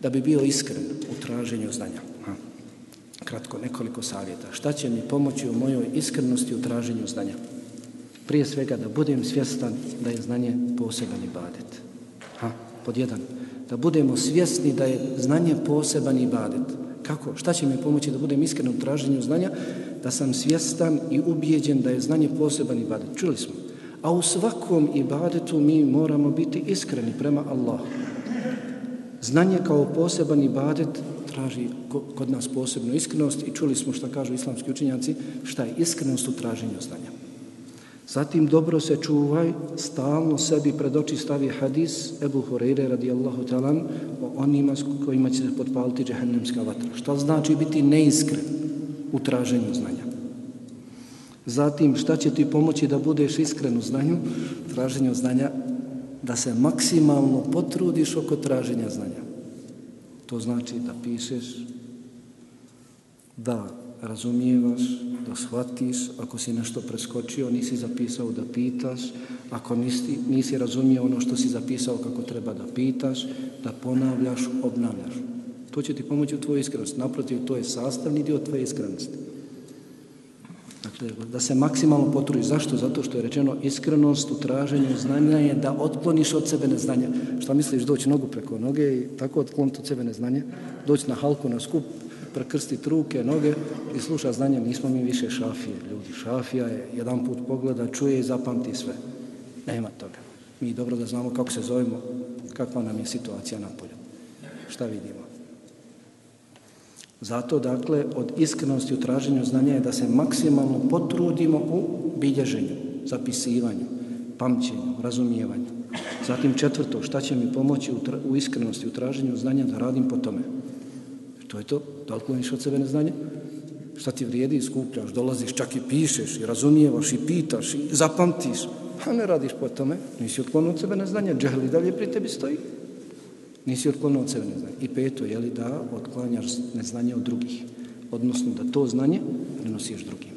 da bi bio iskren u traženju znanja. Ha. Kratko, nekoliko savjeta. Šta će mi pomoći u mojoj iskrenosti u traženju znanja? Prije svega da budem svjestan da je znanje poseban ibadet. Ha, pod jedan. Da budemo svjesni da je znanje poseban ibadet. Kako? Šta će mi pomoći da budem iskren u traženju znanja? Da sam svjestan i ubijeđen da je znanje poseban ibadet. Čuli smo. A u svakom ibadetu mi moramo biti iskreni prema Allahu. Znanje kao poseban ibadet traži kod nas posebnu iskrenost i čuli smo šta kažu islamski učinjaci, šta je iskrenost u traženju znanja. Zatim dobro se čuvaj, stalno sebi pred oči stavi hadis Ebu Horeire radijallahu talan o onima s kojima će se potpaliti džehennemska vatra. Šta znači biti neiskren u traženju znanja? Zatim šta će ti pomoći da budeš iskren u znanju, traženju znanja, da se maksimalno potrudiš oko traženja znanja. To znači da pišeš, da razumijevaš, da shvatiš, ako si nešto preskočio, nisi zapisao da pitaš, ako nisi, nisi razumio ono što si zapisao kako treba da pitaš, da ponavljaš, obnavljaš. To će ti pomoći u tvojoj iskrenosti. Naprotiv, to je sastavni dio tvoje iskrenosti. Dakle, da se maksimalno potrudi. Zašto? Zato što je rečeno iskrenost u traženju znanja je da otkloniš od sebe neznanje. Šta misliš, doći nogu preko noge i tako otkloniti od sebe neznanje? Doći na halku, na skup, prekrstiti ruke, noge i sluša znanje. Nismo mi više šafije, ljudi. Šafija je jedan put pogleda, čuje i zapamti sve. Nema toga. Mi dobro da znamo kako se zovemo, kakva nam je situacija na polju. Šta vidimo? Zato, dakle, od iskrenosti u traženju znanja je da se maksimalno potrudimo u bilježenju, zapisivanju, pamćenju, razumijevanju. Zatim četvrto, šta će mi pomoći u, u iskrenosti u traženju znanja da radim po tome? To je to, da otkloniš od sebe neznanje? Šta ti vrijedi, skupljaš, dolaziš, čak i pišeš, i razumijevaš, i pitaš, i zapamtiš, a ne radiš po tome, nisi otklonio od sebe neznanje, džehli dalje pri tebi stoji nisi otklonio od sebe neznanje. I peto, je li da otklanjaš neznanje od drugih, odnosno da to znanje prenosiš drugim.